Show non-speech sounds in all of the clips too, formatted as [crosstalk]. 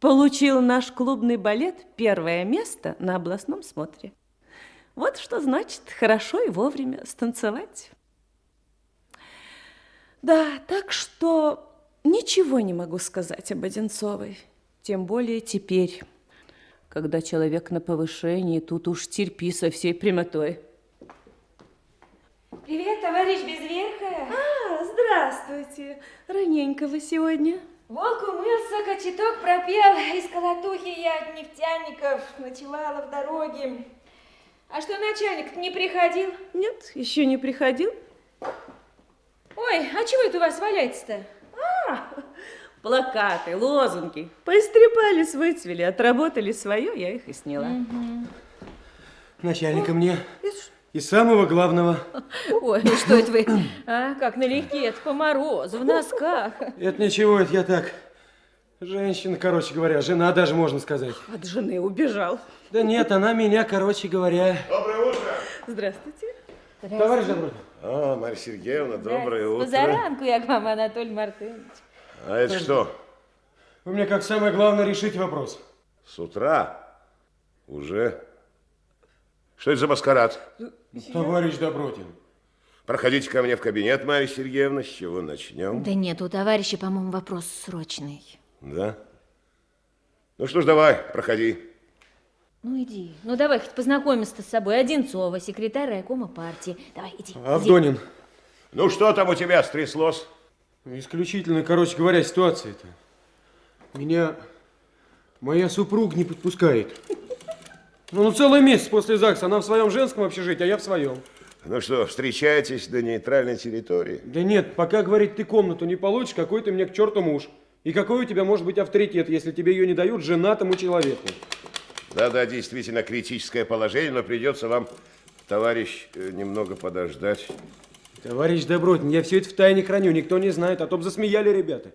получил наш клубный балет первое место на областном смотре. Вот что значит хорошо и вовремя станцевать. Да, так что ничего не могу сказать об Одинцовой. Тем более теперь, когда человек на повышении, тут уж терпи со всей прямотой. Привет, товарищ Безверхая. А, здравствуйте. Раненько вы сегодня. Волк умылся, кочеток пропел. Из колотухи я от нефтяников ночевала в дороге. А что, начальник не приходил? Нет, еще не приходил. Ой, а чего это у вас валяется-то? А, плакаты, лозунги. Поистрепались, выцвели, отработали свое, я их и сняла. Угу. Начальника мне. И самого главного. Ой, ну что это вы, а, как налегке, это по морозу, в носках. Это ничего, это я так. Женщина, короче говоря, жена даже, можно сказать. От жены убежал. Да нет, она меня, короче говоря... Доброе утро. Здравствуйте. Здравствуйте. Товарищ Добрый. А, Марья Сергеевна, доброе утро. Позаранку я к вам, Анатолий Мартынович. А это что? Вы мне как самое главное решите вопрос. С утра? Уже? Что это за маскарад? Товарищ Добротин. Проходите ко мне в кабинет, Марья Сергеевна. С чего начнем? Да нет, у товарища, по-моему, вопрос срочный. Да? Ну что ж, давай, проходи. Ну иди. Ну давай хоть познакомимся с собой. Одинцова, секретарь райкома партии. Давай, иди. Авдонин. Иди. Ну что там у тебя стряслось? Исключительно, короче говоря, ситуация-то. Меня моя супруга не подпускает. Ну, ну, целый месяц после ЗАГСа она в своем женском общежитии, а я в своем. Ну что, встречаетесь до нейтральной территории? Да нет, пока, говорит, ты комнату не получишь, какой ты мне к черту муж. И какой у тебя может быть авторитет, если тебе ее не дают женатому человеку? Да-да, действительно критическое положение, но придется вам, товарищ, э, немного подождать. Товарищ Добротин, я все это в тайне храню, никто не знает, а то бы засмеяли ребята.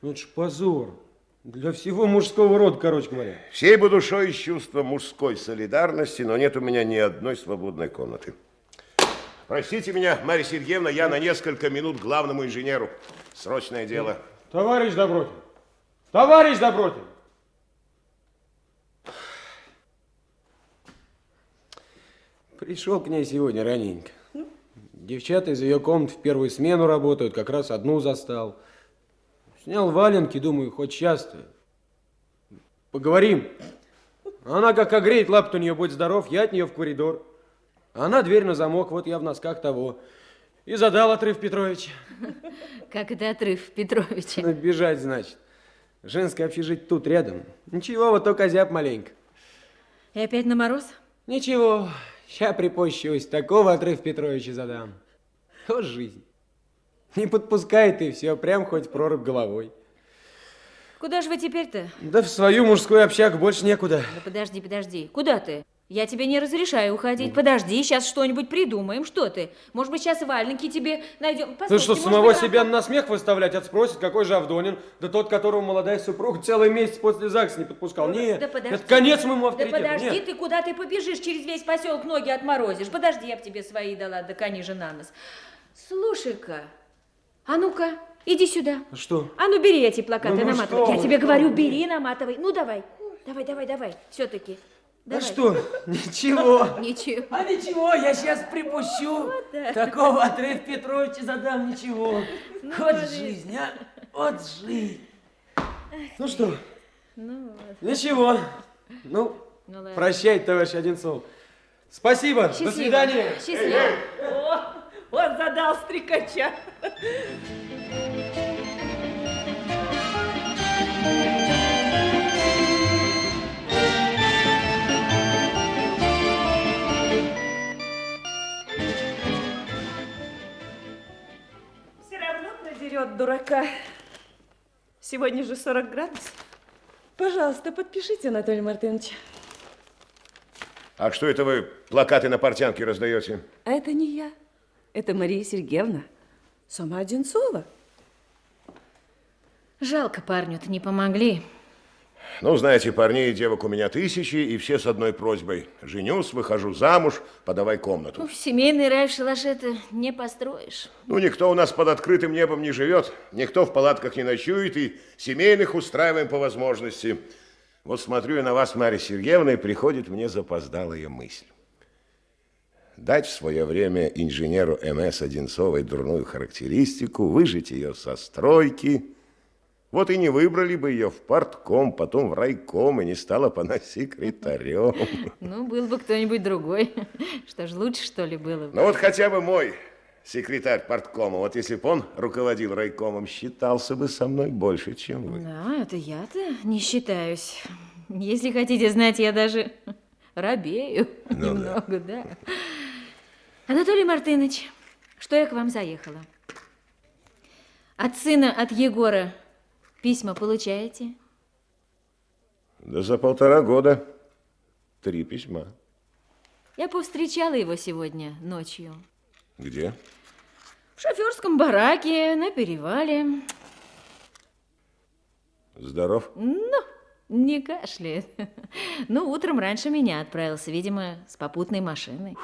Ну это ж позор. Для всего мужского рода, короче говоря. Всей бы душой из чувства мужской солидарности, но нет у меня ни одной свободной комнаты. Простите меня, Марья Сергеевна, я на несколько минут главному инженеру. Срочное дело. Товарищ Добротин! Товарищ Добротин! Пришел к ней сегодня раненько. Девчата из ее комнат в первую смену работают, как раз одну застал. Снял валенки, думаю, хоть часто. Поговорим. Она как огреет, лапа у нее будет здоров, я от нее в коридор. Она дверь на замок, вот я в носках того. И задал отрыв Петровича. Как это отрыв Петровича? Ну, бежать, значит. Женское общежитие тут, рядом. Ничего, вот только зяб маленько. И опять на мороз? Ничего, ща припущусь, такого отрыв Петровича задам. Вот жизнь. Не подпускает и все, прям хоть прорубь головой. Куда же вы теперь-то? Да в свою мужскую общагу больше некуда. Да подожди, подожди. Куда ты? Я тебе не разрешаю уходить. Подожди, сейчас что-нибудь придумаем. Что ты? Может быть, сейчас валенки тебе найдем. Послушайте, ты что, самого быть, себя на смех выставлять? От спросит, какой же Авдонин? Да тот, которого молодая супруга целый месяц после ЗАГСа не подпускал. Нет, да подожди. это конец моему авторитету. Да подожди, Нет. ты куда ты побежишь? Через весь поселок ноги отморозишь. Подожди, я б тебе свои дала, да кони же на нос. Слушай-ка, а ну-ка, иди сюда. А что? А ну бери эти плакаты, ну, ну наматывай. Что? Я тебе говорю, бери, наматывай. Ну давай, давай, давай, давай, все-таки. Давай. А что? [laughs] Ничего. Ничего. А ничего, я сейчас припущу. Вот так. Такого отрыв Петровича задам, ничего. Ну, вот молодец. жизнь, а? Вот жизнь. Ну что? Ну вот. Ничего. Ну, ну прощай, товарищ Одинцов. Спасибо. Счастливо. До свидания. Счастливо. О, он задал стрекача. от дурака. Сегодня же 40 градусов. Пожалуйста, подпишите, Анатолий Мартынович. А что это вы плакаты на портянке раздаете? А это не я. Это Мария Сергеевна. Сама Одинцова. Жалко парню-то не помогли. Ну, знаете, парней и девок у меня тысячи, и все с одной просьбой. Женюсь, выхожу замуж, подавай комнату. Ну, семейный рай в шалаше-то не построишь. Ну, никто у нас под открытым небом не живет, никто в палатках не ночует, и семейных устраиваем по возможности. Вот смотрю я на вас, Марья Сергеевна, и приходит мне запоздалая мысль. Дать в свое время инженеру МС Одинцовой дурную характеристику, выжить ее со стройки. Вот и не выбрали бы ее в партком, потом в райком, и не стала бы она секретарем. Ну, был бы кто-нибудь другой. Что ж, лучше, что ли, было бы? Ну вот хотя бы мой секретарь парткома, вот если бы он руководил райкомом, считался бы со мной больше, чем вы. Да, это я-то не считаюсь. Если хотите знать, я даже робею Ну немного, да. Анатолий Мартынович, что я к вам заехала? От сына, от Егора письма получаете? Да за полтора года три письма. Я повстречала его сегодня ночью. Где? В шоферском бараке, на перевале. Здоров? Ну, не кашляет. [laughs] Ну, утром раньше меня отправился, видимо, с попутной машиной.